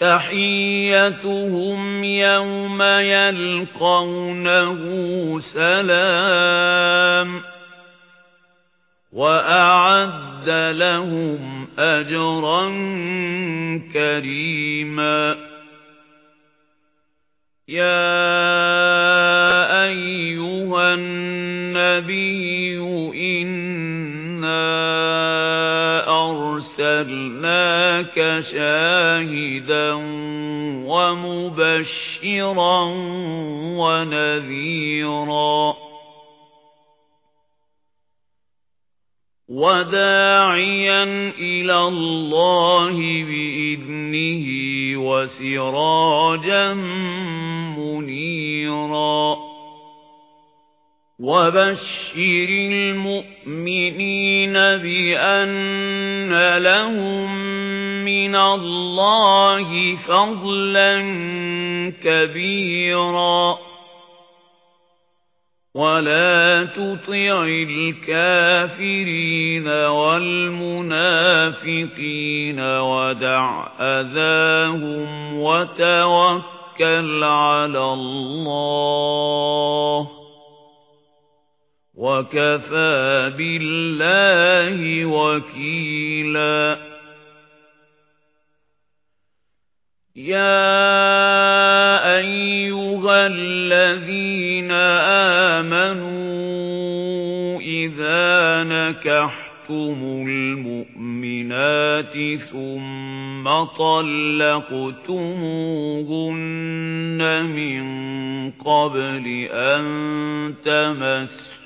تحيتهم يوم يلقونه سلام وأعد لهم أجرا كريما. يا أيها النبي أَرْسَلْنَاكَ شَاهِدًا وَمُبَشِّرًا وَنَذِيرًا. وَدَاعِيًا إِلَى اللَّهِ بِإِذْنِهِ وَسِرَاجًا مُنِيرًا. وَبَشِّرِ الْمُؤْمِنِينَ بِأَنَّ لَهُم مِّنَ اللَّهِ فَضْلًا كَبِيرًا وَلَا تُطِعِ الْكَافِرِينَ وَالْمُنَافِقِينَ وَدَعْ أَذَاهُمْ وَتَوَكَّلْ عَلَى اللَّهِ وَكَفَى بِاللَّهِ وَكِيلًا. يَا أَيُّهَا الَّذِينَ آمَنُوا إِذَا نَكَحْتُمُ الْمُؤْمِنَاتِ ثُمَّ طَلَّقْتُمُوهُنَّ مِنْ قَبْلِ أَنْ تَمَسُّوهُنَّ